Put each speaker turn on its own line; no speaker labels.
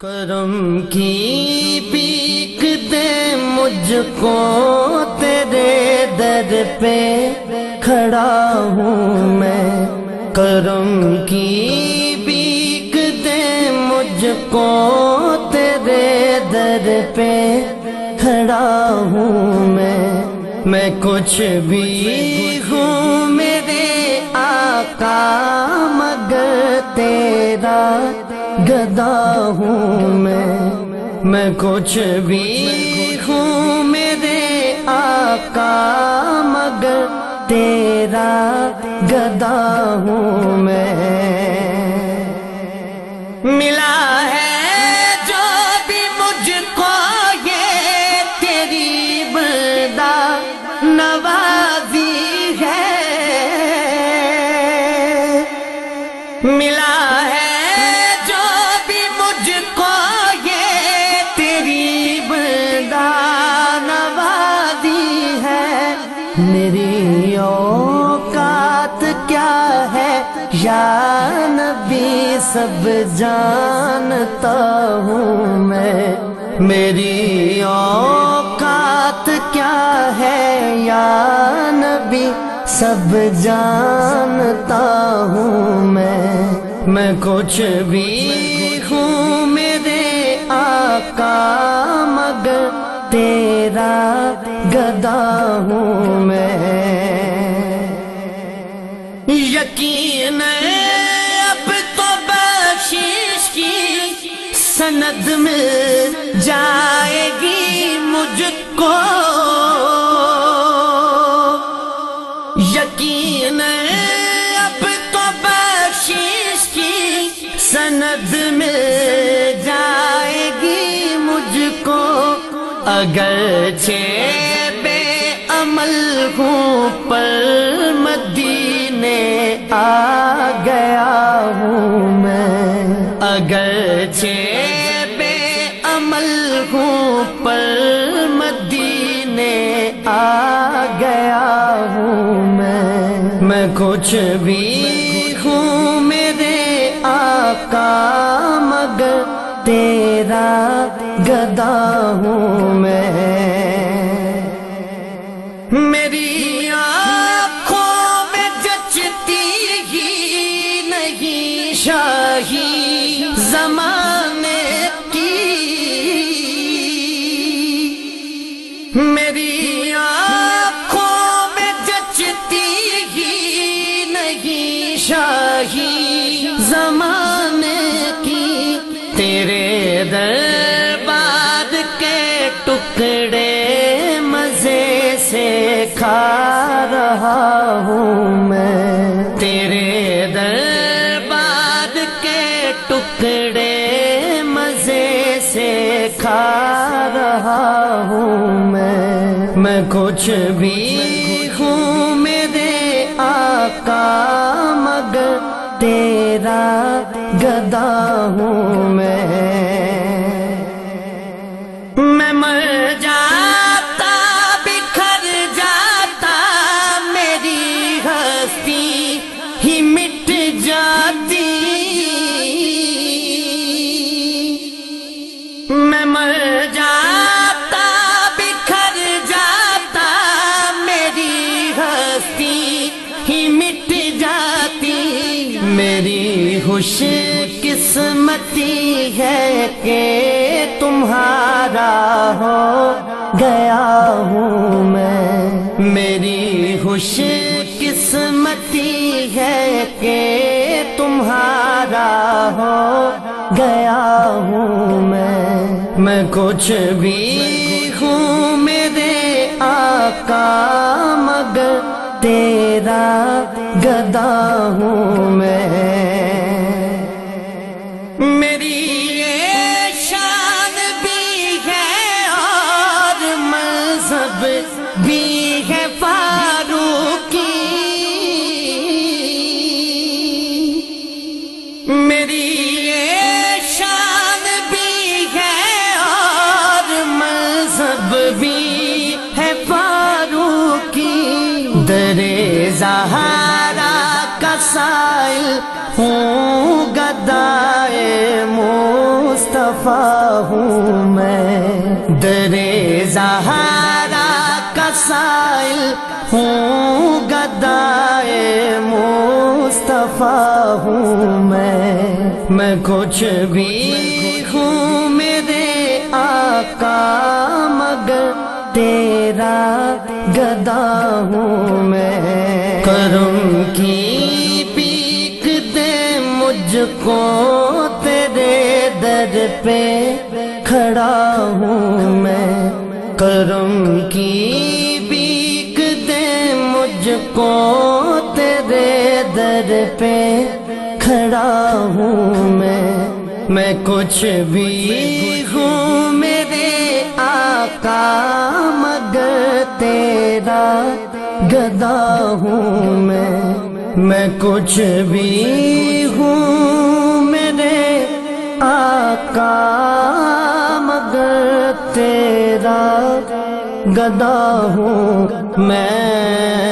کرم کی پیک دے مجھ کو تیرے در پہ کھڑا ہوں میں۔ کرم کی پیک دے مجھ کو تیرے در پہ کھڑا ہوں میں۔ میں کچھ بھی گدا ہوں میں میں کچھ بھی ہوں میرے آقا مگر تیرا گدا یا نبی سب جانتا ہوں میں، میری اوقات کیا ہے؟ یا نبی سب جانتا ہوں میں میں کچھ بھی ہوں میرے آقا، مگر تیرا گدا ہوں سند جائے گی مجھ کو۔ یقین اب تو بخشش کی سند میں جائے گی مجھ کو۔ اگر بے عمل ہوں پر مدینے آ گیا میں کچھ بھی ہوں میرے آقا مگر تیرا گدا ہوں میں۔ میری تیرے دربار کے ٹکڑے مزے سے کھا رہا ہوں میں۔ تیرے دربار کے ٹکڑے مزے سے کھا رہا ہوں میں۔ میں کچھ بھی ہوں میرے آقا، مگر تیرا گدا ہوں مر جاتا، بکھر جاتا، میری ہستی ہی مٹ جاتی۔ میری خوش قسمتی ہے کہ تمہارا ہو گیا ہوں میں۔ میری خوش قسمتی ہے کہ تمہارا ہو گیا ہوں میں۔ میں کچھ بھی ہوں میرے آقا، مگر تیرا گدا ہوں میں۔ میری یہ شان بھی ہے اور مذہب بھی ہے۔ بھی ہے فاروقی۔ در زہارا کا سائل ہوں، گدائے مصطفیٰ ہوں میں۔ درے زہارا کا سائل ہوں، گدائے مصطفیٰ ہوں میں۔ میں کچھ بھی ہوں، میرے آقا تیرا گدا ہوں میں۔ کرم کی پیک دے مجھ کو تیرے در پہ کھڑا ہوں میں۔ کرم کی بیک دے مجھ کو تیرے در پہ کھڑا ہوں میں۔ میں کچھ بھی ہوں ہوں میں میں کچھ بھی ہوں میرے آقا مگر تیرا گدا ہوں میں۔